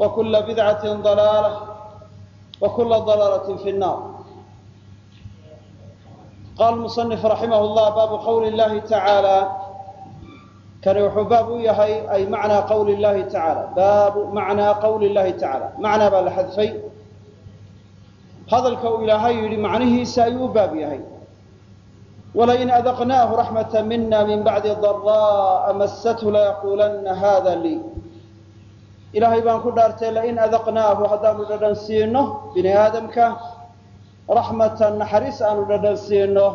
وكل بدعة ضلالة وكل ضلالة في النار قال المصنف رحمه الله باب قول الله تعالى كان وxuu baab u yahay ay macnaa qowli اllahi taعaalى baabu macnaa qowli اllahi taعaalى macnaa baa la xadfay hadalka uu ilaahay yidhi macnihiisa ayuu u baab yahay walain adaqnaahu raxmaة mina min bacdi ضaraaءa masathu layaquulanna hada lii ilaahay baan ku dhaartay lain adaqnaahu haddaanu dhadhan siino bini aadamka raxmatan naxariis aanu dhadhan siino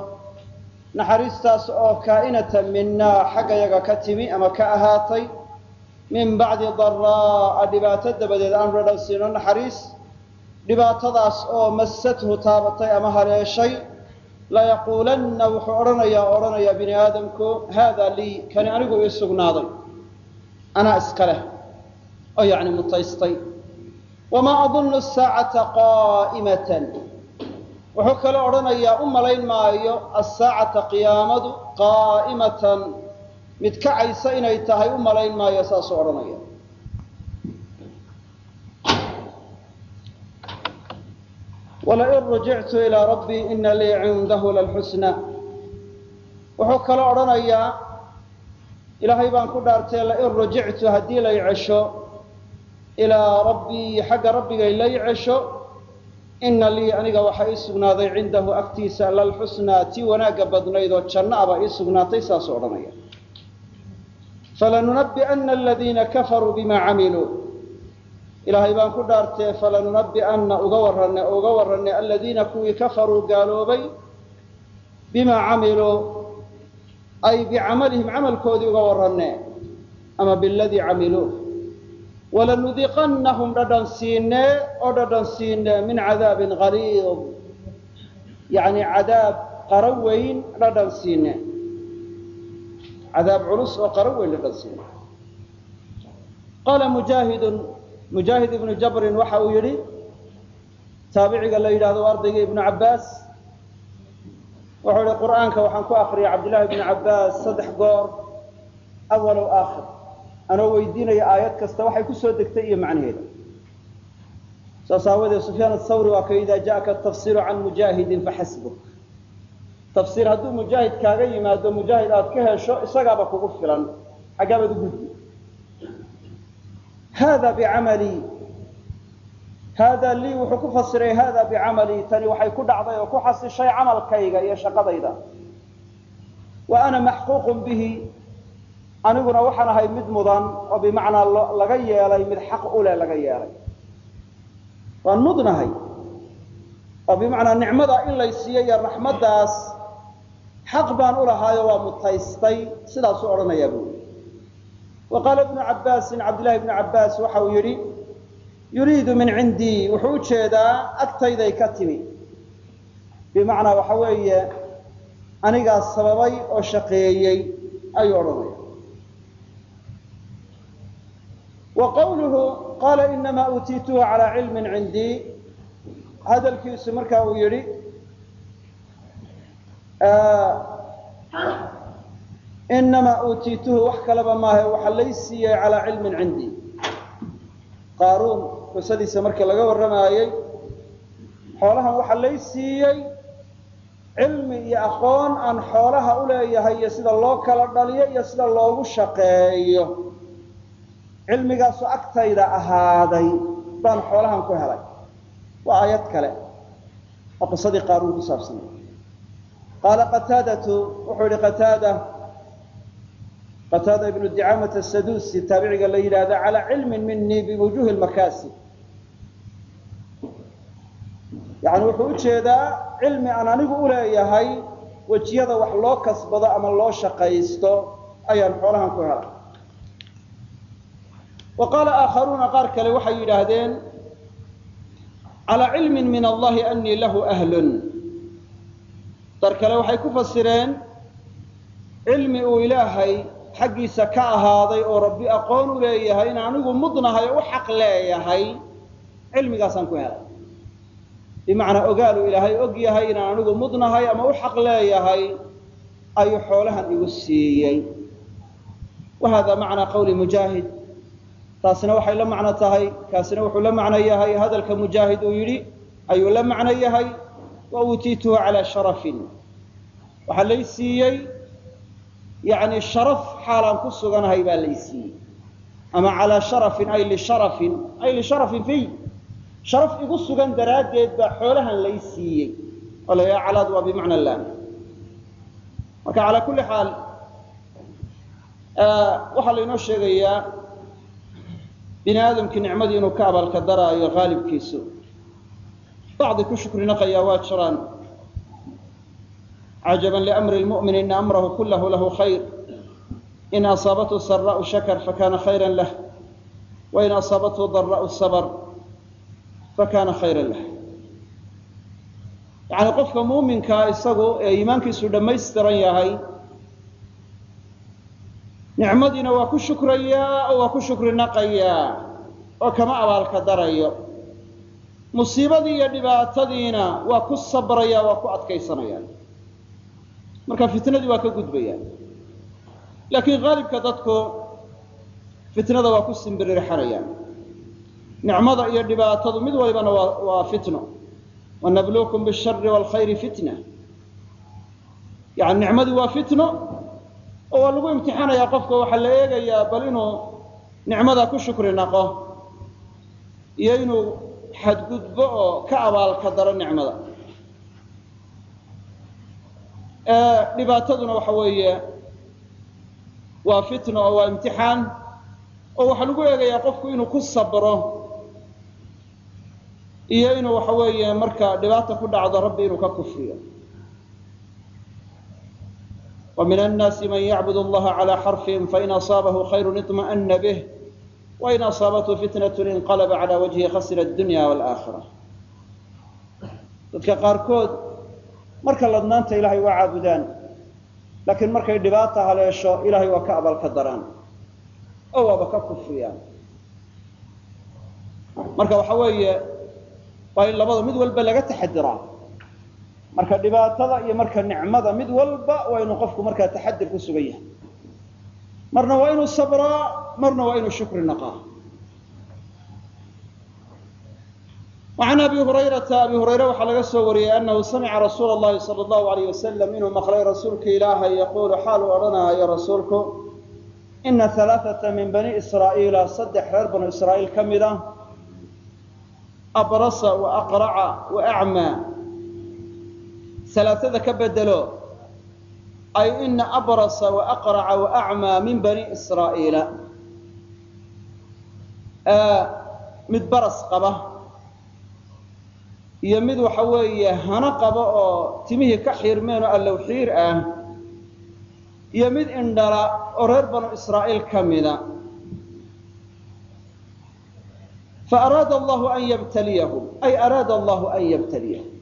naxariistaas oo kaa'inatan minaa xaggayaga ka timi ama ka ahaatay min bacdi daraa'a dhibaato dabadeed aanu dhadhan siino naxariis dhibaatadaas oo masathu taabatay ama haleeshay layaquulanna wuxuu odhanayaa o odhanayaa bini aadamku haada lii kani anigu ii sugnaaday anaa iska leh oo yacni mutaystay. Wamaa adunnu asaacata qaa'imatan. Wuxuu kale odhanayaa u malayn maayo asaacata qiyaamadu qaa'imatan. Mid kacaysa inay tahay u malayn maayo saasuu odhanaya walain rujictu ilaa rabbii ina lii cindahu lalxusna. Wuxuu kale odhanayaa ilaahay baan ku dhaartay lain rujictu haddii lay cesho ilaa rabbii xagga rabbigay lay cesho ina lii aniga waxaa ii sugnaaday cindahu agtiisa lalxusnaa tii wanaagga badnayd oo janno abaa ii sugnaatay saasuu odhanaya. Falanunabi'ana aladiina kafaruu bimaa camiluu. Ilaahay baan ku dhaartee falanunabi'anna uga warranne oo uga warranne aladiina kuwii kafaruu gaaloobay bimaa camiluu ay bicamalihim camalkoodii uga warranne ama biladii camiluu walanudiqannahum dhadhan siinee oo dhadhan siinee min cadaabin qaliid yacni cadaab qaro weyn dhadhan siinee cadaab culus oo qaro weyn dhadhan siinee qaala mujaahidun mujaahid ibnu jabrin waxa uu yidhi taabiciga la yidhahdo ardayga ibnu cabbaas wuxuu yihi qur'aanka waxaan ku akriyay cabdillahi ibnu cabbaas saddex goor awalow aakhir anoo weydiinaya aayad kasta waxay ku soo degtay iyo macnaheeda. Saas aawadeed sufyaan athawri waa ka idaa jaءaka tafsiru can mujaahidin faxasbuk. Tafsiir hadduu mujaahid kaaga yimaado mujaahid aad ka hesho isagaaba kugu filan xaggaabaad u gudbi. Hada bicamalii hada lii wuxuu ku fasiray hada bicamalii tani waxay ku dhacday oo ku xasishay camalkayga iyo shaqadayda. Wa ana maxquuqun bihi aniguna waxaan ahay mid mudan oo bimacnaa laga yeelay mid xaq u leh laga yeelay. Waan mudnahay oo bimacnaa nicmada in lay siiyo iyo raxmaddaas xaq baan u lahaayo waa mutaystay sidaasuu odhanayaa buuli wa qaala ibnu cabbaasin cabdillahi ibnu cabbaas waxa uu yidhi yuriidu min cindii wuxuu u jeedaa agtayday ka timi. Bimacnaa waxa weeye anigaa sababay oo shaqeeyey ayuu odhanaya wa qawluhu qaala inamaa uutiituhu calaa cilmin cindii hadalkiisu marka uu yidhi inamaa uutiituhu wax kaleba maahe waxaa lay siiyey calaa cilmin cindii qaaruun qisadiisa markii laga warramaayey cilmi iyo aqoon aan xoolaha u leeyahay iyo sida loo kala dhaliyo iyo sida loogu shaqeeyo cilmigaasu agtayda ahaaday baan xoolahan ku helay. Waa aayad kale oo qisadii qaaruun ku saabsanay qaala qataadatu wuxuu yihi qataada qataada ibnu dicaamata asaduusi taabiciga la yidhaahda calaa cilmin minii biwujuhi lmakaasib yani wuxuu u jeedaa cilmi aan anigu u leeyahay wejiyada wax loo kasbado ama loo shaqaysto ayaan xoolahan ku helay wa qaala aakharuuna qaar kale waxay yidhaahdeen calaa cilmin min allahi anii lahu ahlun. Dar kale waxay ku fasireen cilmi uu ilaahay xaggiisa ka ahaaday oo rabbi aqoon u leeyahay in anigu mudnahay oo u xaq leeyahay cilmigaasaan ku helay. Bimacnaa ogaaluu ilaahay og yahay inaan anigu mudnahay ama u xaq leeyahay ayuu xoolahan igu siiyey. Wa macnaa qawli mujaahid taasina waxay la macno tahay kaasina wuxuu la macno yahay hadalka mujaahid uu yidhi ayuu la macno yahay wa uutiituhu calaa sharafin. Waxaa lay siiyey yani sharaf xaalaan ku suganahay baa lay siiyey. Ama calaa sharafin ay lisharafin ay lisharafin fiy sharaf igu sugan daraaddeed baa xoolahan lay siiyey. Oo la yidhaha calaad waa bimacna laam marka calaa kulli xaal waxaa laynoo sheegayaa bini aadamkii nicmadii inuu ka abaalka daraayo haalibkiisu bacdi ku shukri naqayaa waa jiraan. Cajaban liamri lmu'min ina amrahu kullahu lahu khayr. In asaabathu saraa'u shakar fakana khayra lah. Wain asaabathu daraa'u sabr fakana khayra lah. Yacni qofka muuminkaa isagu ee iimaankiisu dhammaystiran yahay nicmadiina waa ku shukrayaa oo waa ku shukri naqayaa oo kama abaalka darayo. Musiibadii iyo dhibaatadiina waa ku sabraya waa ku adkaysanaya. Marka fitnadii waa ka gudbaya. Laakiin haalibka dadku fitnada waa ku simbirirxanayaan nicmada iyo dhibaatadu mid walibana waa fitno. Wanabluukum bishari waalkhayri fitna. Yani nicmadii waa fitno oo waa lagu imtixaanayaa qofka waxaa la eegayaa bal inuu nicmada ku shukri naqo iyo inuu xadgudbo oo ka abaalka daro nicmada. Dhibaataduna waxa weeye waa fitna oo waa imtixaan oo waxaa lagu eegayaa qofku inuu ku sabro iyo inuu waxa weeye marka dhibaata ku dhacdo rabbi inuu ka kufriyo ومن الناس من يعبد الله على حرف فإن أصابه خير اطمأن به وإن أصابته فتنة انقلب على وجهه خسر الدنيا والآخرة dadka qaarkood marka ladnaanta ilaahay waa caabudaan laakiin markay dhibaata haleesho ilaahay waa ka abaalka daraan oo waaba ka kufriyaan marka waxa weeye waa in labada mid walba laga taxadiraa marka dhibaatada iyo marka nicmada mid walba waa inuu qofku markaa taxadir ku sugan yahay marna waa inuu sabraa marna waa inuu shukri naqaa وعن أبي هريرة أبي هريرة waxaa laga soo wariyey أنه سمع رsuuل اللhi صلى الله عليه وسلم inuu mقلay rasuulka ilaahay يقول xaal uu odhanaayo rasuulku إنa ثaلاثة min بني إسرائيiل saddex reer بنو إسرائيل ka mid a أbrصa وأqرca وأعmى alaasada ka bedelo ay ina abrasa waaqraca waacmaa min bani israa'iila. Mid baras qaba iyo mid waxa weeye hano qaba oo timihii ka xiirmeen oo allow ah iyo mid indhala oo reer banu israa'iil ka mida. Faaraada allahu an yabtaliyahum ay araada allahu an yabtaliyahum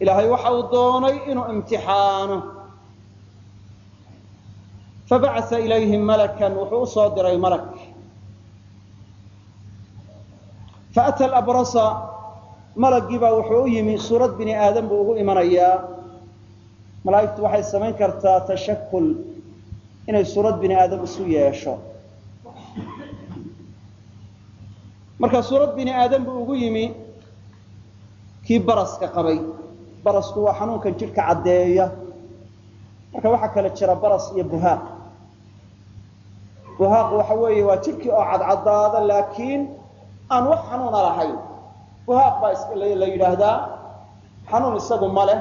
ilaahay waxa uu doonay inuu imtixaano. Fabacasa ilayhim malakan wuxuu u soo diray malak. Faata labrasa malagii baa wuxuu u yimi suurad bini aadam buu ugu imanayaa malaa'igtu waxay samayn kartaa tashakul inay suurad bini aadam isu yeesho. Marka suurad bini aadam buu ugu yimi kii baraska qabay barasku waa xanuunkan jidhka caddeeya. Marka waxaa kale jira baras iyo buhaaq. Buhaaq waxa weeye waa jidhkii oo cadcadaada laakiin aan wax xanuuna lahayn. Buhaaq baa la yidhaahdaa xanuun isagu ma leh.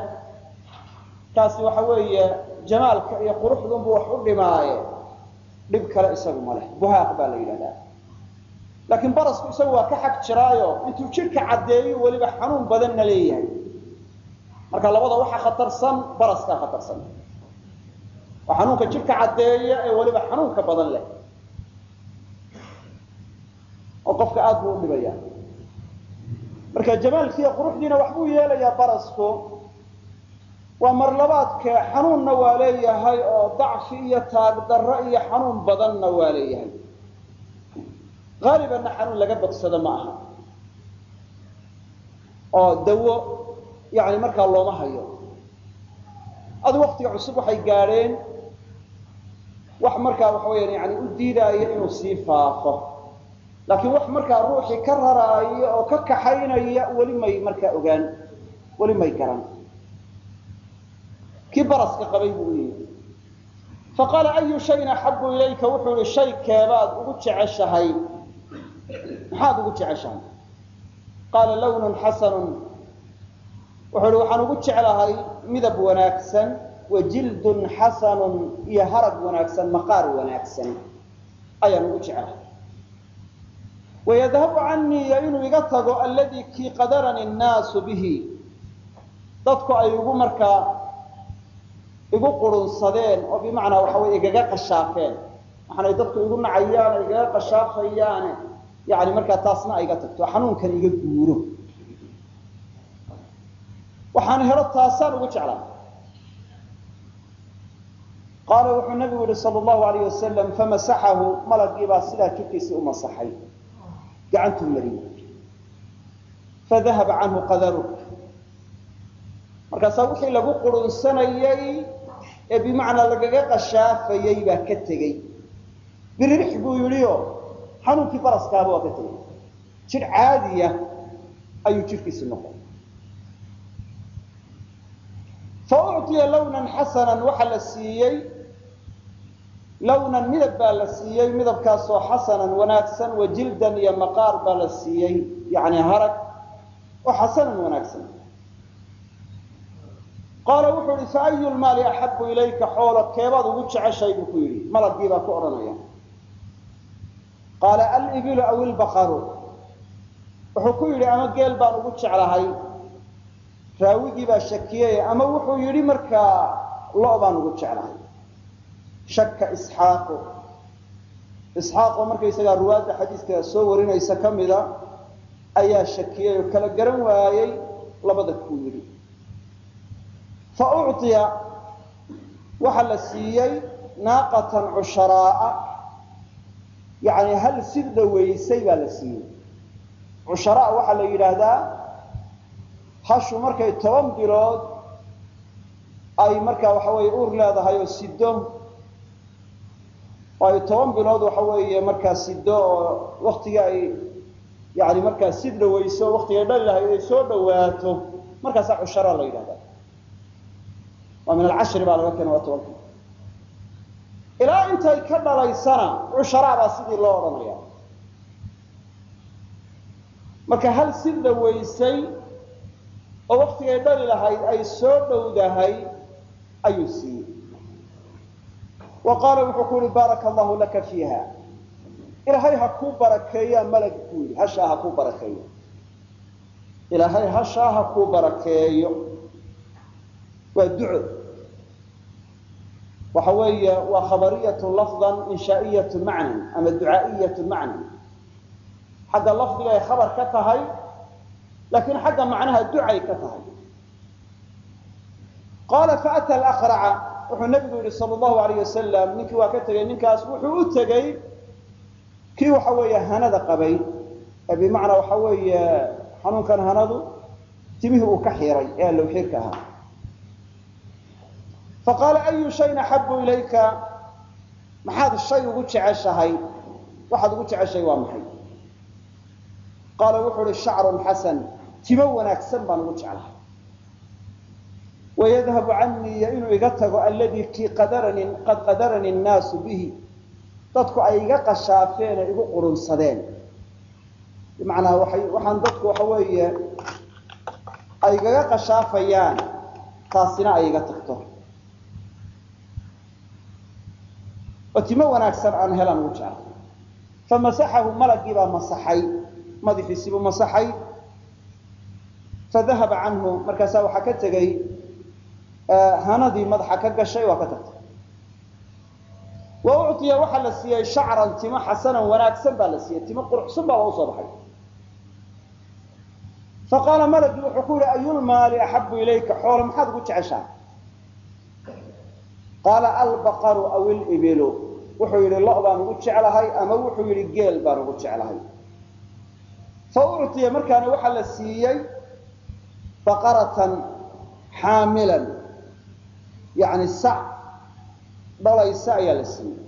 Kaasi waxa weeye jamaalka iyo quruxdunbu wax u dhimaaye. Dhib kale isagu ma leh. Buhaaq baa la yidhahdaa laakiin barasku isagu waa ka xag jiraayo. Intuu jidhka caddeeyo weliba xanuun badanna leeyahay marka labada waxaa khatarsan baraskaa khatarsan. Waa xanuunka jidhka caddeeya ee weliba xanuunka badan leh. Oo qofka aad buu u dhibaya. Marka jamaalkiiyo quruxdiina waxbuu yeelayaa barasku. Waa marlabaadke xanuunna waa leeyahay oo dacfi iyo taagdarro iyo xanuun badanna waa leeyahay. Haalibanna xanuun laga bogsado ma aha. Oo dawo yani markaa looma hayo. Adu waktiga cusub waxay gaadheen wax markaa waxa yani u diidaayo inuu sii faafo. Laakiin wax markaa ruuxii ka raraaya oo ka kaxaynaya weli may markaa ogaan weli may garan. Kii baraska qabay buu u yimi faqaala ayu shayin axabu ilayka? Wuxuu yihi shay keebaad ugu jeceshahay. Maxaad ugu jeceshahay? Qaala lawnun xasanun wuxuu ihi waxaan ugu jeclahay midab wanaagsan wa jildun xasanun iyo harag wanaagsan maqaar wanaagsan. Ayaan ugu jeclahay. Wayadhabu canii iyo inuu iga tago alladii kii qadarani nnaasu bihi. Dadku ay igu markaa igu qurunsadeen oo bimacnaa waxa wey igaga qashaafeen. Waxaanay dadku igu nacayaan igaga qashaafayaane yani markaa taasna ayga tagto xanuunkan iga guuro waxaan helo taasaan ugu jeclaa. Qaala wuxuu nabigu yihi sal llahu alayh wasalam famasaxahu. Malagii baa sidaa jirkiisii u masaxay. Gacantuu mariyey fadahaba canhu qadaruk markaasaa wixii lagu qurunsanayey ee bimacnaa lagaga qashaafayey baa ka tegey. Biririx buu yidhi o xanuunkii baraskaaba waa ka tegey. Jir caadiya ayuu jirkiisi noqon fa ucطiya lawnan xasanan waxa la siiyey lawnan midab baa la siiyey midabkaasoo xasanan wanaagsan wa jildan iyo maqaar baa la siiyey yani harag. Oo xasanan wanaagsan. Qaala wuxuu ihi faayu lmaali axabu ilayka? Xoolo keebaad ugu jeceshay buu ku yidhi. Malagii baa ku odhanaya. Qaala alibilu aw ilbaqaru? Wuxuu ku yidhi ama geel baan ugu jeclahay raawigii baa shakiyey ama wuxuu yidhi markaa lo' baan ugu jeclahay. Shaka isxaaqu isxaaqoo markaysagaa ruwaadda xadiiska soo warinaysa ka mida ayaa shakiyey oo kala garan waayey labada kuu yidhi. Fa ucطiya waxaa la siiyey naaqatan cusharaaa yani hal si dhawaysay baa la siiyey. Cusharaa waxaa la yidhaahdaa hashu markay toban bilood ay markaa waxa weeye uur leedahay oo sido oo ay toban bilood waxa weeye markaa sido oo waktigii ay yani markaa sid dhawayso waktigay dhali lahayd ay soo dhawaato markaasaa cusharaa la yidhahdaa. Waa min alcashri baa laga keena waa tobanki ilaa intay ka dhalaysana cusharaa baa sidii loo odhanaya marka hal si dhawaysay oo waktigay dhali lahayd ay soo dhowdahay ayuu siiyey. Wa qaala wuxuu ku yihi baaraka allahu laka fiiha. Ilaahay ha kuu barakeeyaa malag ku yidhi. Hashaa ha kuu barakeeyo. Ilaahay hashaa ha kuu barakeeyo. Waa duco. Waxa weeye waa khabariyatu lafdan inshaa'iyatu macnan ama ducaa'iyatu macnan. Xagga lafdiga ay khabar ka tahay laakiin xagga macnaha ducay ka tahay qaala faata alaqraca wuxuu nabigu yihi sal allahu alayh wasalam ninkii waa ka tegey ninkaas wuxuu u tegey kii waxa weeye hanada qabay ee bimacnaa waxa weeye xanuunkan hanadu timihii uu ka xiray ee allowxiirka ahaa faqaala ayu shayin axabu ilayka maxaad shay ugu jeceshahay waxaad ugu jeceshahay waa maxay qaala wuxuu uhi shacrun xasan timo wanaagsan baan ugu jeclahay. Wayadhabu canii inuu iga tago alladii kii qadarani qad qadarani nnaasu bihi. Dadku ay iga qashaafeen ee igu qurunsadeen bimacnaa waay waxaan dadku waxa weeye ay igaga qashaafayaan taasina ay iga tagto. Oo timo wanaagsan aan helaan ugu jeclay famasaxahu malagii baa masaxay. Madaxiisibuu masaxay fadahaba canhu markaasaa waxaa ka tegey hanadii madaxa ka gashay waa ka tagtay wa ucطiya waxaa la siiyey shacran timo xasanan wanaagsan baa la siiyey timo quruxsan baa u soo baxay faqaala malagii wuxuu ku yihi ayulmaali axabu ilayka xoolo maxaad ugu jeceshahay qaala albaqaru aw ilibilu wuxuu yidhi lo baan ugu jeclahay ama wuxuu yidhi geel baan ugu jeclahay fa ucطiya markaana waxaa la siiyey baqaratan xaamilan yani sac dhalaysa ayaa la siiyey.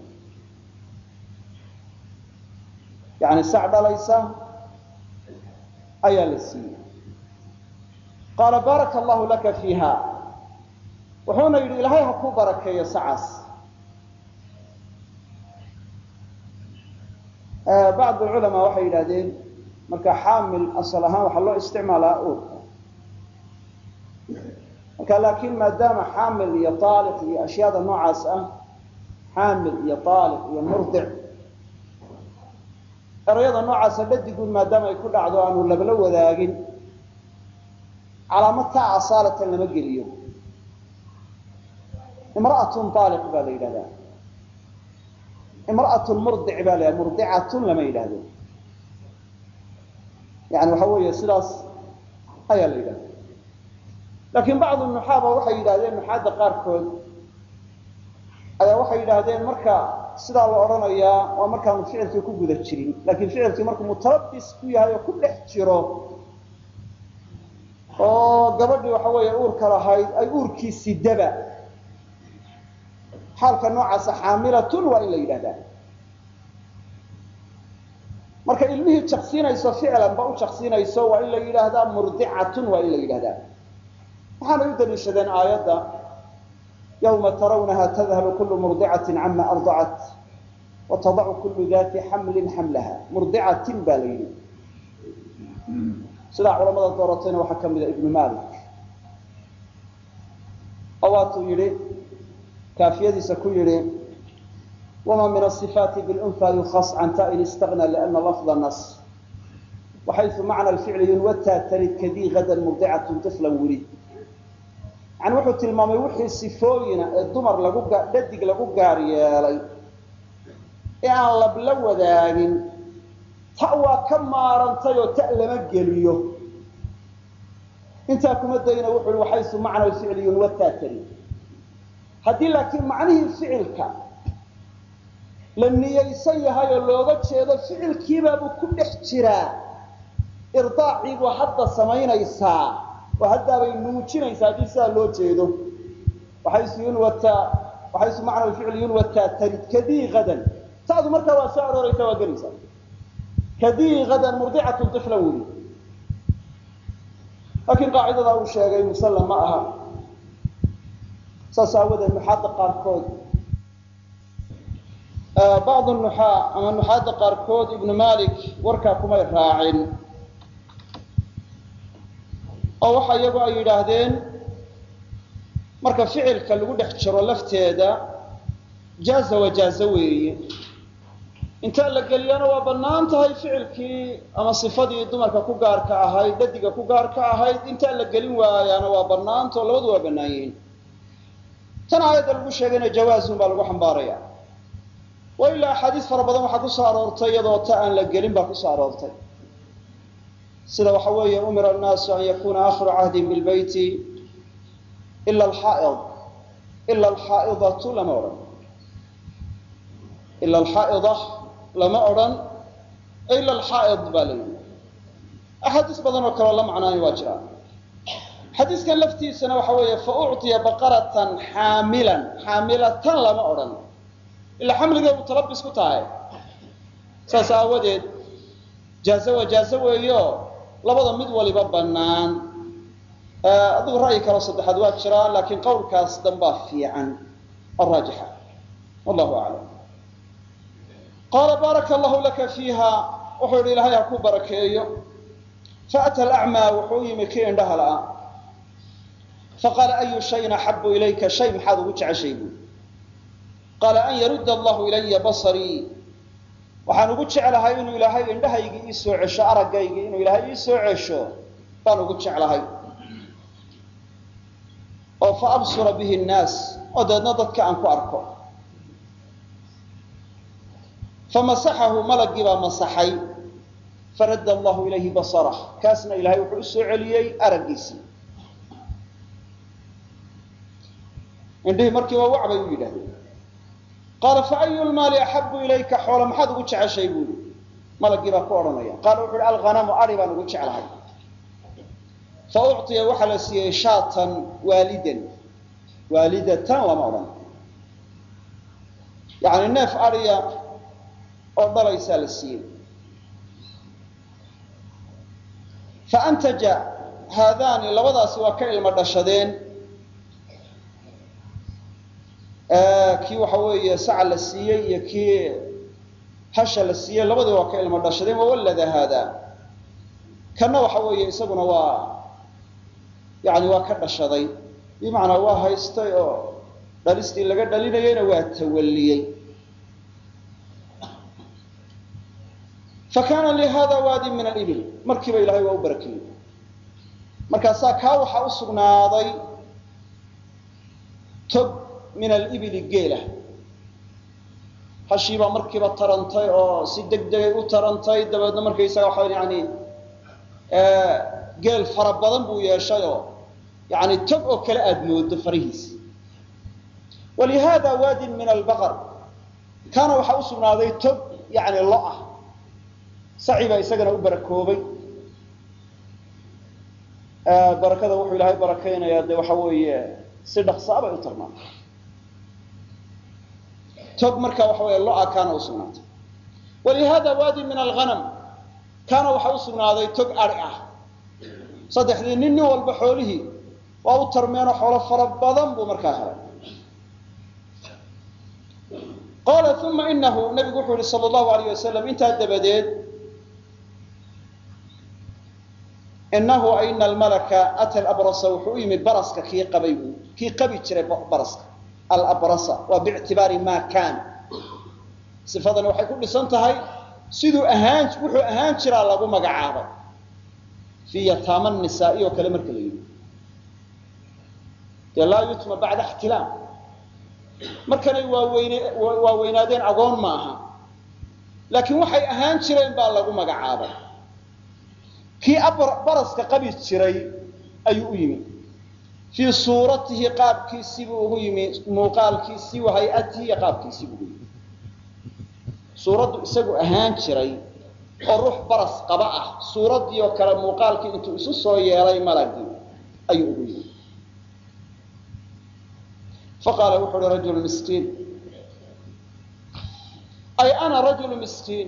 Yani sac dhalaysa ayaa la siiyey. Qaala baaraka allahu laka fiiha. Wuxuuna yidhi ilaahay ha ku barakeeyo sacaas. Bacd culamaa waxay yidhahdeen marka xaamil asal ahaan waxaa loo isticmaalaa uurka marka laakin maadaama xaamil iyo aaliq iyo ashyaada noocaas ah xaamil iyo aaliq iyo murdic erayada noocaasa dhadigun maadaama ay ku dhacdo aanu labla wadaagin calaamad taa asaalatan lama geliyo. Imra'atun aaliq baa la yidhahdaa. Imra'atun murdic baa la yidhahda murdicatun lama yidhahdo. Yani waxa weeye sidaas ayaa la yidhahda laakiin bacdu nuxaaba waxay yidhahdeen nuxaadda qaarkood. Ayaa waxay yidhaahdeen marka sidaa la odhanayaa waa markaanu ficilkii ku guda jirin. Laakiin ficilkii markuu mutalabis ku yahay oo ku dhex jiro oo gabadhii waxa weeye uurka lahayd ay uurkii sidaba xaalka noocaasa xaamilatun waa in la yidhahdaa. Marka ilmihii jaqsiinayso ficlanba u jaqsiinayso waa in la yidhaahdaa murdicatun waa in la yidhahdaa waxaanay u daliishadeen aayadda yawma tarawnaha tadhalu kullu murdicatin cama ardacat watadacu kullu dati xamlin xamlaha. Murdicatin baa la yidhi. Sidaa culamada dooratayna waxaa ka mida ibnu malik oo waatuu yidhi kaafiyadiisa ku yidhi wama min asifaati bilunfa yukhas can ta'in istagna liana lafda nas. Waxaysu macna alficli yunwataa tarid kadii gadan murdicatun tiflan wulid yani wuxuu tilmaamay wixii sifooyina ee dumar lagu dhadig lagu gaar yeelay ee aan labla wadaagin ta waa ka maarantay oo ta lama geliyo. Intaa kuma dayna wuxu i waxaysu macna alficli yunwataa tarid haddii laakiin macnihii ficilka la niyaysan yahay oo looga jeedo ficilkiibaabuu ku dhex jiraa irdaaciibuu hadda samaynaysaa oo haddaabay nuujinaysaa haddii loo jeedo waxaysu macna alficli yunwataa tarid kadii taadu markaa waa soo arooraysa waa gelaysaa kadii gadan murdicatun tiflan weli laakiin qaacidada uu sheegay musallam ma aha. Saas aawadeed nuxaadda qaarkood. Bacdu nuxaa ama nuxaadda qaarkood ibnu malik warkaa kumay raacin oo waxa iyagu ay yidhaahdeen marka ficilka lagu dhex jiro lafteeda jaaza wajaazo weeye intaa la geliyana waa bannaan tahay ficilkii ama sifadii dumarka ku gaarka ahayd dhadiga ku gaarka ahayd. Intaa la gelin waayaana waa bannaantao labadu waa bannaan yihiin. Tan aayadda lagu sheegayna jawaazun baa lagu xambaaraya wa ilaa axaadiis fara badan waxaa ku soo aroortay iyadoo ta aan la gelin baa ku soo aroortay sida waxa weeye umira annaasu an yakuna akhiru cahdin bilbeyti ila alxaaid ila alxaaidatu lama odhan. Ila alxaaida lama odhan ila alxaaid baa la yidhi. Axaadiis badan oo kaleo la macnaani waa jiraa xadiiskan laftiisana waxa weeye fa ucطiya baqaratan xaamilan xaamilatan lama odhan. Ilaa xamligay mutalabis ku tahay. Saas aawadeed jaaze waa jaaze weeyo labada mid waliba bannaan. Adigu ra'yi kalo saddexaad waa jiraa laakiin qowlkaas danbaa fiican. Oo raajixa wallahu aclam qaala baaraka allahu laka fiiha. Wuxuu yidhi ilaahay ha ku barakeeyo. Faata alacmaa wuxuu yimi kii indhaha la'a faqaala ayu shayin axabu ilayka? Shay maxaad ugu jeceshay buui qaala an yarudda allahu ilaya basarii waxaan ugu jeclahay inuu ilaahay indhahaygii ii cesho araggaygii inuu ilaahay ii cesho baan ugu jeclahay. Oo fa absura bihi nnaas oo dabeedna dadka aan ku arko. Famasaxahu malagii baa masaxay. Faradda allahu ilayhi basarah kaasna ilaahay wuxuu u soo celiyey araggiisii. Indhihii markiiba wac bay u yidhahdeen qaala fa ayu lmaali axabu ilayka? Xoola maxaad ugu jeceshay? buu yihi malagii baa ku odhanaya. Qaala wuxu uhi alghanamu ari baan ugu jeclahay. Fa ucطiya waxaa la siiyey shaatan waalidan. Waalidatan lama odhan. Yani neef ariya oo dhalaysaa la siiyey. Faantaja haadaani labadaasi waa ka ilmo dhashadeen kii waxa weeye saca la siiyey iyo kii hasha la siiyey labadii waa ka ilmo dhashadeen wawallada haada. Kana waxa weeye isaguna waa yani waa ka dhashaday. Bimacnaa waa haystay oo dhalistii laga dhalinayeyna waa tawalliyey. Fakaana lihada waadi min alibil. Markiiba ilahay waa u barakeeyey markaasaa kaa waxaa u sugnaaday tog min alibili geela. Hashiibaa markiiba tarantay oo si deg degay u tarantay dabeedna markaysaga waxa yani geel fara badan buu yeeshay oo yani tog oo kale aada moodo farihiisa walihada waadin min albaqar. Kaana waxaa u sugnaaday tog yani lo ah saci baa isagana u barakoobay. Barakada wuxuu ilaahay barakaynayaa dee waxa weeye si dhaqsaa bay u tarnaa tog marka waxa weeye lo'a kaana u sugnaatay. Walihada waadi min alghanam kaana waxaa u sugnaaday tog ari ah. Saddexdii nin nin walba xoolihii waa u tarmeenoo xoolo fara badan buu markaa helay. Qaala uma inahu nabigu wuxuu yihi sal allahu alayh wasalam intaa dabadeed inahu ina almalaka ata labrasa wuxuu u yimid baraska kii qabay kii qabi jiray baraska alabrasa waa biictibaari ma kaan. Sifadani waxay ku dhisan tahay siduu ahaan wuxuu ahaan jiraa lagu magacaabay fii yataama nisaai oo kale marka la yidhi. Dee laa yutma bacda ixtilaam. Markanay waaweynaadeen agoon ma aha. Laakiin waxay ahaan jireen baa lagu magacaabay. Kii baraska qabi jiray ayuu u yimi fii suuratihi qaabkiisii buu ugu yimi muuqaalkiisii wa hay'atihi qaabkiisii buu yimi. Suuraddu isagu ahaan jiray oo ruux baras qaba ah suuraddii oo kale muuqaalkii intuu isu soo yeelay malagii ayuu ugu yimi. Faqaala wuxu uhi rajulu miskiin. Ay ana rajulu miskiin.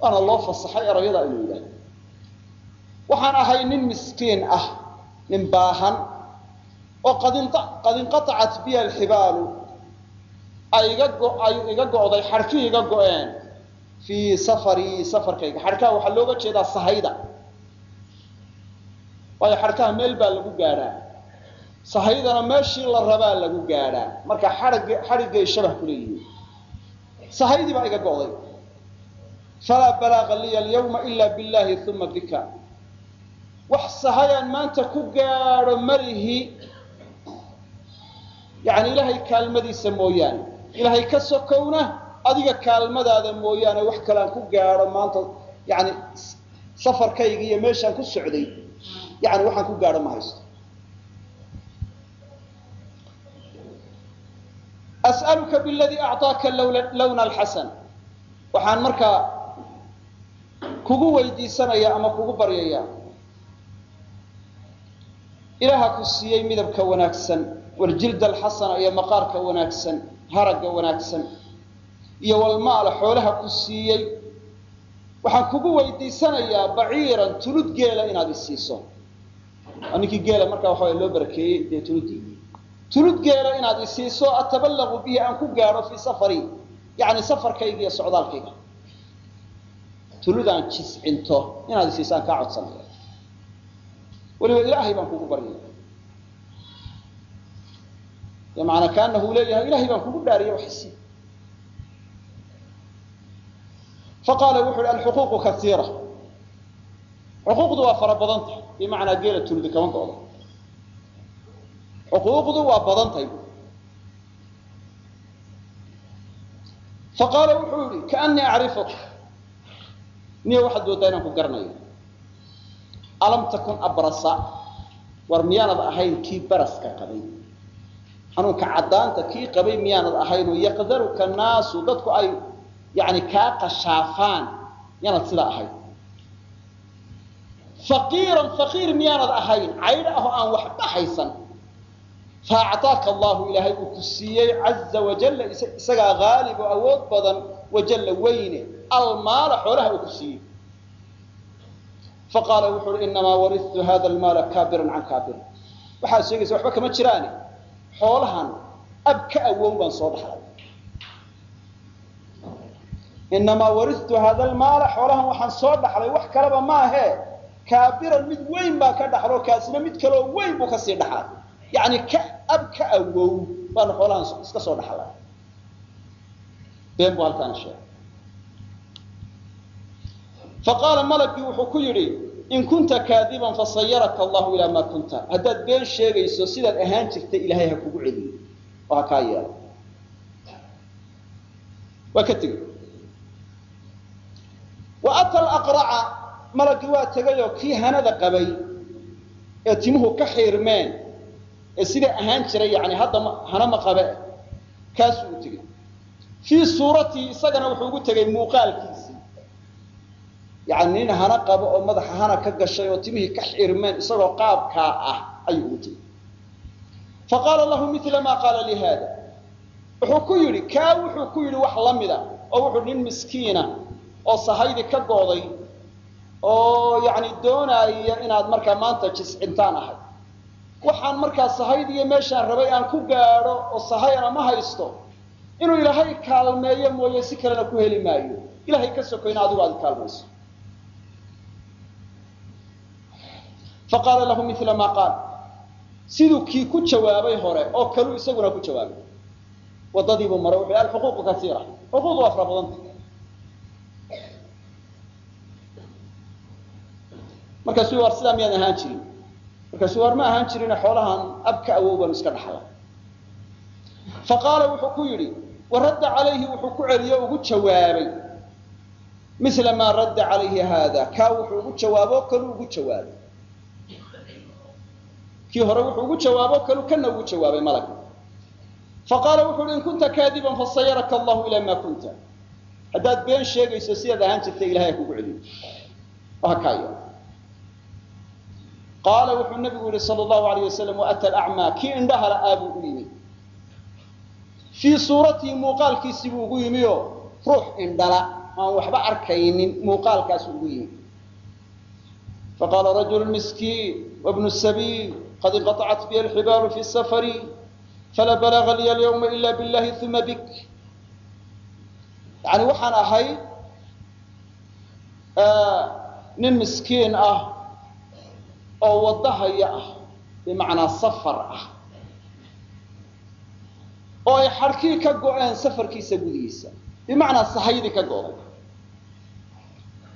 Waana loo fasaxay erayada inuu yidhahdo waxaan ahay nin miskiin ah nin baahan oo qad inqaacat biya alxibaalu ay iga go'day xadhkii iga go'een fii safarii safarkayga. Xadhkaha waxaa looga jeedaa sahayda. Waayo xadhkaha meel baa lagu gaadhaa sahaydana meeshii la rabaa lagu gaadhaa marka xadhiggay shabah ku leeyihiin. Sahaydii baa iga go'day. Falaa balaaqa liya alyawma ila billahi uma bika wax sahayaan maanta ku gaadho malihi yani ilaahay kaalmadiisa mooyaane. Ilaahay ka sokowna adiga kaalmadaada mooyaane wax kalean ku gaadho maanta yani safarkayga iyo meeshaan ku socday. Yani waxaan ku gaadho ma haysto. As'aluka biladii acطaaka lawna alxasan waxaan markaa kugu weydiisanaya ama kugu baryaya. Ilaaha ku siiyey midabka wanaagsan waljilda alxasana iyo maqaarka wanaagsan haragga wanaagsan iyo walmaala xoolaha ku siiyey. Waxaan kugu weydiisanayaa baciiran tulud geela inaad isiiso waa ninkii geela markaa waxa loo barakeeyey dee tuludii. Tulud geela inaad isiiso ataballaqu bihi aan ku gaadho fii safari yani safarkayga iyo socdaalkayga. Tulud aan jiscinto inaad isiiso aan kaa codsanaya weliba ilaahay baan kugu baryaya bmaanaa kaanahu leeyahay ilahay baan kugu dhaariya waxisi faqaala wuxu uhi alxuquuqu kaiira xuquuqdu waa fara badan tahay bimacnaa geela tuludi kama go'do xuquuqdu waa badan tahay faqaala wuxuu yihi kaanii acrifuk niyo waxaad moodaa inaan ku garanayo. Alam takun abrasa? War miyaanad ahayn kii baraska qabay xanuunka caddaanta kii qabay miyaanad ahayn oo yaqdaruka naasu dadku ay yani kaa qashaafaan miyaanad sidaa ahayn faqiiran faqiir miyaanad ahayn caydh ah oo aan waxba haysan faactaaka allahu ilaahay uu ku siiyey caza wajalla isagaa haalib oo awood badan wajalla weyne almaala xoolaha uu ku siiyey. Faqaala wuxu uhi inamaa waritu hada almaala kaabiran can kaabir. Waxaad sheegaysa waxba kama jiraane xoolahan ab ka awow baan soo dhaxlay inamaa waritu hada almaala xoolahan waxaan soo dhaxlay wax kaleba maahe kaabiran mid weyn baa ka dhaxlo kaasina mid kaloo weyn buu ka sii dhaxlay. Yani ka ab ka awow baanu xoolahan iska soo dhaxlay. Been buu halkaana sheegay. Faqaala malagii wuxuu ku yidhi in kunta kaadiban fasayaraka allahu ilaa maa kunta. Haddaad been sheegayso sidaad ahaan jirtay ilaahay ha kugu celiyo oo ha kaa yeelo waa ka tegey. Wa ata alaqraca malagii waa tegayoo kii hanada qabay ee timuhu ka xiirmeen ee siday ahaan jiray yani hadda hana ma qabe kaasuu u tegey. Fii suuratii isagana wuxuu ugu tegay muuqaalkiisii yani nin hana qabo oo madaxa hana ka gashay oo timihii ka xirmeen isagoo qaabkaa ah ayuu ugu tegey faqaala lahu mila maa qaala li haada. Wuxuu ku yidhi kaa wuxuu ku yidhi wax la mida oo wuxuu nin miskiina oo sahaydi ka gooday oo yani doonaaya inaad markaa maanta jiscintaan ahay. Waxaan markaa sahayd iyo meeshaan rabay aan ku gaadho oo sahayana ma haysto. Inuu ilaahay kaalmeeyo mooye si kalena ku heli maayo. Ilahay ka sokoyna adigu aad kaalmayso faqaala lahu mila maa qaal. Siduu kii ku jawaabay hore oo kaluu isaguna ku jawaabay. Wadadiibuu maray wuxuu alxuquuqu kaiira xuquuqdu waa fara badanta markaasuu war sidaa miyaan ahaan jirin? Markaasuu war ma ahaan jirine xoolahan abka awow baanu iska dhaxla faqaala wuxuu ku yidhi waradda calayhi wuxuu ku celiyo ugu jawaabay. Mila maa radda calayhi haada kaa wuxuu ugu jawaabo kaluu ugu jawaabay kii hore wuxuu ugu jawaabo kalu kana ugu jawaabay malag faqaala wuxu uhi in kunta kaadiban fasayaraka allahu ilaa maa kunta. Haddaad been sheegayso sidaad ahaan jirtay ilahay ha kugu celiyo oo ha kaayo qaala wuxuu nabigu yihi sal llahu alayh wasalam waata alacmaa kii indhaha la-aa buu u yimi. Fii suuratihi muuqaalkiisii buu ugu yimi oo ruux indhala aan waxba arkaynin muuqaalkaasu ugu yimi. Faqaala rajulu miskiin wabnu sabiil qad inqaطcat bi alxibaalu fi safari falaa balaga liya alyawma ila billahi uma bik yani waxaan ahay nin miskiin ah oo wadahaya ah bimacnaa safar ah oo ay xadhkii ka go-een safarkiisa gudihiisa bimacnaa sahaydi ka goday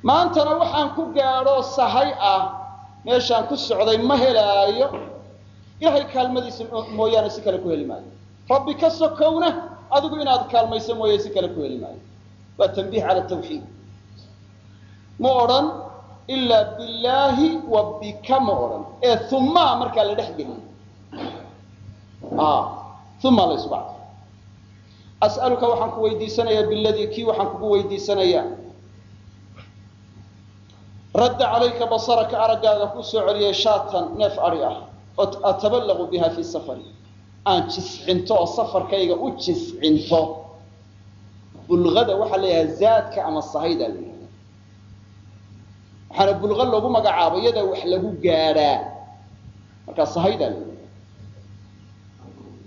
maantana waxaan ku gaadho sahay ah meeshaan ku socday ma helaayo. Ilahay kaalmadiisa mooyaane si kale ku heli maayo. Rabbi ka sokowna adigu inaad kaalmayso mooye si kale ku heli maayo. Waa tanbiih cala tawxiid. Ma odhan ilaa billaahi wa ma odhan. Ee uma markaa la dhex geliyo uma la isku as'aluka waxaan ku weydiisanayaa biladii kii waxaan kugu weydiisanayaa radda calayka basaraka araggaaga ku soo celiyay shaatan neef ari ah ataballaqu biha fii safari. Aan jiscinto oo safarkayga u jiscinto. Bulgada waxaa la yidhaha zaadka ama sahaydaa la yidhahda waxaana bulqa loogu magacaabo iyada wax lagu gaadhaa markaa sahaydaa la yidhahda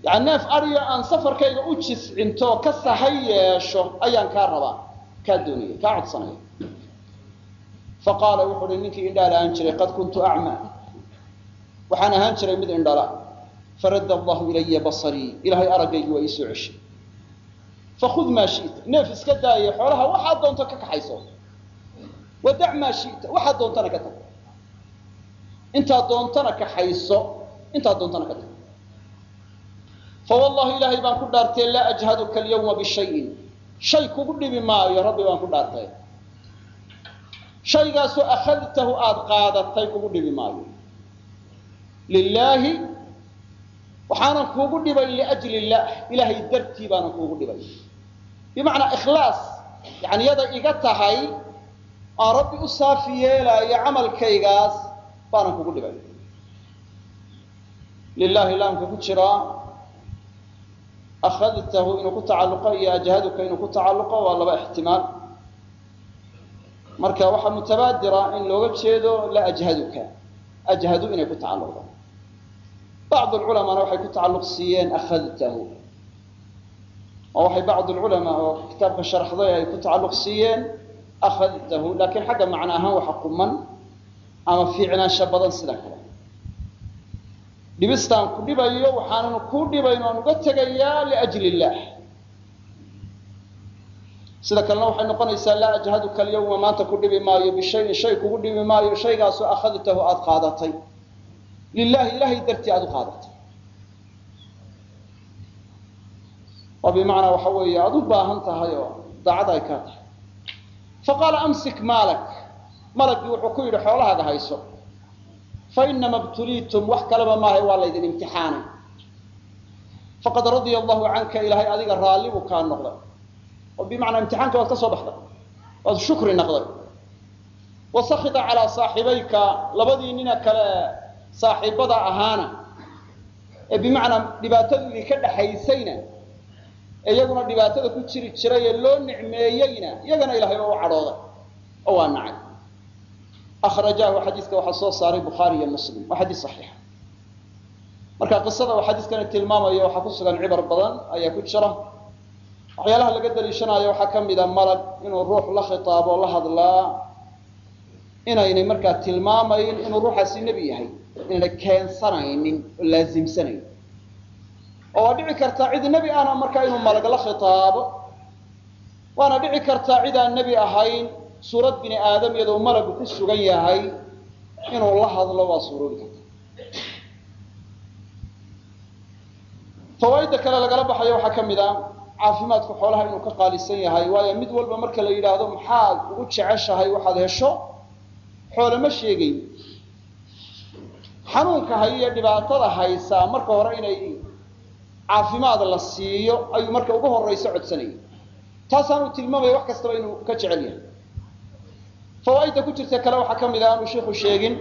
yani neef ariga aan safarkayga u jiscinto ka sahay yeesho ayaan kaa rabaa. Kaa doonaya kaa codsanaya faqaala wuxuu uhi ninkii indhaala ahaan jiray qad kuntu acmaa waxaan ahaan jiray mid indhala faradda allahu ilaya basarii ilahay araggaygi waa ii soo ceshay fakud maa shita neef iska daaya xoolaha waxaad doonto ka kaxayso wadac maa shita waxaad doontana ka tag intaad doontana kaxayso intaad doontana ka tag fawallahi ilaahay baan ku dhaartee laa ajhaduka alyawma bishayin shay kugu dhibi maayo rabbi baan ku dhaartay shaygaasoo akhadtahu aada qaadatay kugu dhibi maayo. Lilaahi waxaanan kuugu dhibay liajli illaah ilaahay dartii baanan kuugu dhibay. Bimacnaa ikhlaas yani yada iga tahay aan rabbi u saafi yeelaayo camalkaygaas baanan kugu dhibay. Lilahi laamka ku jiraa akhadtahu inuu ku tacalluqo iyo ajhaduka inuu ku tacalluqo waa laba ixtimaal marka waxaa mutabaadira in looga jeedo la ajhaduka ajhadu inay ku tacalluqdo. Bacd culamaana waxay ku tacalluq siiyeen akhadtahu. Oo waxay bacd lculamaa oo kitaabka sharxday ay ku tacalluq siiyeen akhadtahu. Laakiin xagga macno ahaan waxa quman ama fiicnaansho badan sida kale. Dhibistaan ku dhibayo waxaanan kuu dhibayn oan uga tegayaa liajli illaah sida kalena waxay noqonaysaa laa ajhaduka alyawma maanta ku dhibi maayo bishayin shay kugu dhibi maayo shaygaasoo akhadtahu aada qaadatay. Lilahi ilahay dartii aada u qaadatay. Oo bimacnaa waxa weeye aada u baahan tahay oo daacad ay kaa tahay. Faqaala amsik maalak. Malagii wuxuu ku yidhi xoolahaaga hayso. Fainama btuliitum wax kaleba maaha waa laydin imtixaanay. Faqad radia allahu canka ilaahay adiga raalli buu kaa noqday oo bimacnaa imtixaanka waad ka soo baxday. Waad shukri naqday wasakita calaa saaxibayka labadii nina kale saaxiibada ahaana. Ee bimacnaa dhibaatadu idinka dhaxaysayna. Iyaguna dhibaatada ku jiri jiray ee loo nicmeeyeyna iyagana ilahay waa u cadhooday. Oo waa nacay. Akrajaahu xadiiska waxaa soo saaray bukhaari iyo muslim. Waa xadiis saxiixa marka qisada xadiiskani tilmaamayo waxaa ku sugan cibar badan ayaa ku jira waxyaalaha laga daliishanayo waxaa ka mid a malag inuu ruux la khitaabo la hadlaa inaynay markaa tilmaamayn inuu ruuxaasi nebi yahay inayna keensanaynin oo laasimsanayn oo waa dhici kartaa cid nebi ahna markaa inuu malag la khitaabo waana dhici kartaa cid aan nebi ahayn suurad bini aadam iyadoo malagu ku sugan yahay inuu la hadlo waa suuroobi karta. Fawaaidda kale lagala baxayo waxaa ka mid a caafimaadku xoolaha inuu ka qaalisan yahay. Waayo mid walba marka la yidhaahdo maxaad ugu jeceshahay waxaad hesho? Xoole ma sheegayn. Xanuunka hay iyo dhibaatada haysaa marka hore inay caafimaad la siiyo ayuu marka ugu horayso codsanayay taasaanuu tilmaamaya wax kastaba inuu ka jecel yahay. Fawaaidda ku jirta kale waxaa ka mid a aanu shiiku sheegin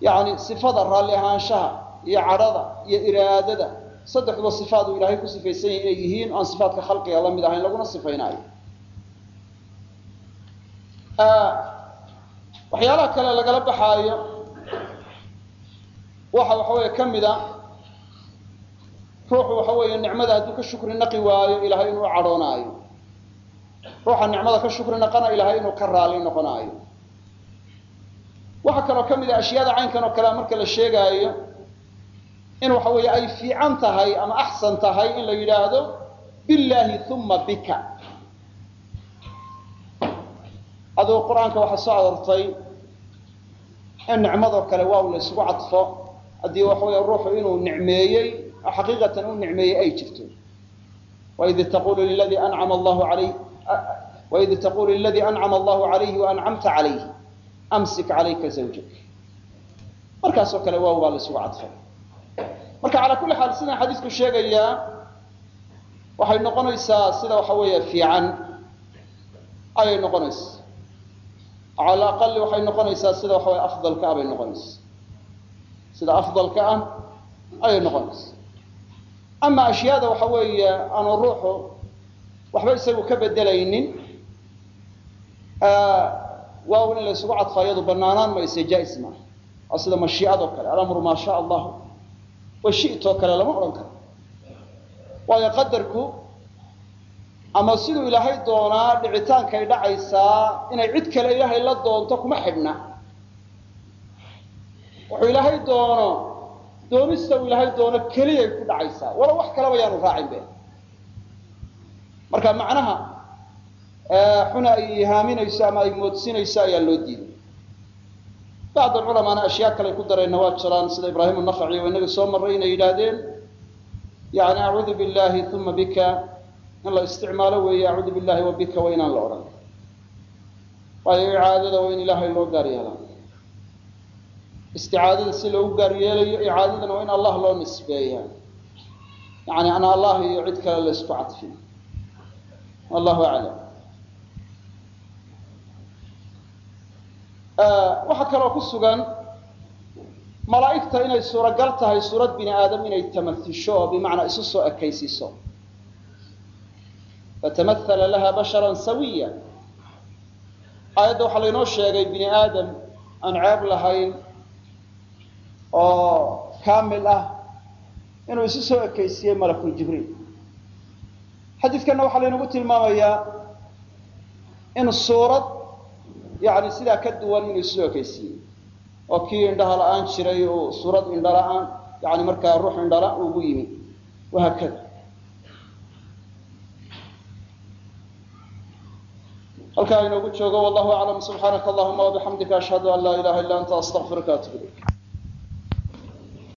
yani sifada raalli ahaanshaha iyo cadhada iyo iraadada saddexduba sifaad uu ilaahay ku sifaysan yahy inay yihiin aan sifaadka khalqiga la mid ahayn laguna sifaynaayo. Waxyaalaha kale lagala baxaayo waxa waxa weeye ka mid a ruuxu waxa weeye nicmada hadduu ka shukri naqi waayo ilahay inuu cadhoonaayo. Ruuxa nicmada ka shukri naqana ilahay inuu ka raali noqonaayo. Waxaa kaloo ka mid a ashyaada caynkan oo kalea marka la sheegaayo in waxa weeye ay fiican tahay ama axsan tahay in la yidhaahdo billaahi uma bika. Aduu qur'aanka waxaa soo aroortay in nicmadoo kale waaw la isugu cadfo haddii waxa weeye ruuxu inuu nicmeeyey oo xaqiiqatan u nicmeeyey ay jirto. Waid taqulu liladii ancama allahu alayh waid taqulu liladii ancama allahu calayhi waancamta calayhi amsik calayka zawjak. Markaasoo kale waaw baa la cadfay marka calaa kulli xaal sidaan xadiisku sheegayaa waxay noqonaysaa sida waxa weeye fiican ayay noqonaysaa. Cala aqali waxay noqonaysaa sida waxa weye afdalka ah bay noqonaysaa. Sida afdalka ah ayay noqonaysaa. Ama ashyaada waxa weeye aanu ruuxu waxba isagu ka bedelaynin waaw in la isugu cadfa iyadu banaanaan mayse jaa-is maaha. Waa sida mashiicadoo kale alamru maa shaa allahu washitoo kale lama odhan karo. Waayo qadarku ama siduu ilaahay doonaa dhicitaankay dhacaysaa inay cid kale ilaahay la doonto kuma xidhna. Wuxuu ilaahay doono doonista uu ilaahay doono keliyay ku dhacaysaa. Walo wax kalaba yaanu raacin be marka macnaha xuna ay ihaaminayso ama ay moodsinayso ayaa loo diiday bacd culamaana ashyaa kale ku dareenna waa jiraan sida ibraahim anakhaci oo inaga soo marray inay yidhaahdeen. Yani acuudu billahi uma bika. In la isticmaalo weeye acuudu billahi wa bika waa inaan la odhan. Waayo icaadada waa in ilaahay loo gaar yeelaa. Isticaadada si loogu gaar yeelayo icaadadana waa in allah loo nisbeeyaa. Yani ana allah iyo cid kale la isku cadfin. Wallahu aclam waxaa kaloo ku sugan malaa'igta inay suuragal tahay suurad bini aadam inay tamahisho oo bimacnaa isu soo ekaysiiso. Fatamahala laha basharan sawiya. Aayadda waxaa laynoo sheegay bini aadam aan ceeb lahayn oo kaamil ah inuu isu soo ekaysiiyey malakul jibriil. Xadiidkanna waxaa laynagu tilmaamayaa in suurad yani sidaa ka duwan inuu isu soo ekaysiiyey oo kii indhaha la'aan jiray uu suurad indha la'aan yani markaa ruux indhala ugu yimi wahaakada halkaa inoogu joogo wallahu aclam subxaanaka allahuma wabixamdika ashhadu an laa ilaha illa anta astaqfiruka atub ilayk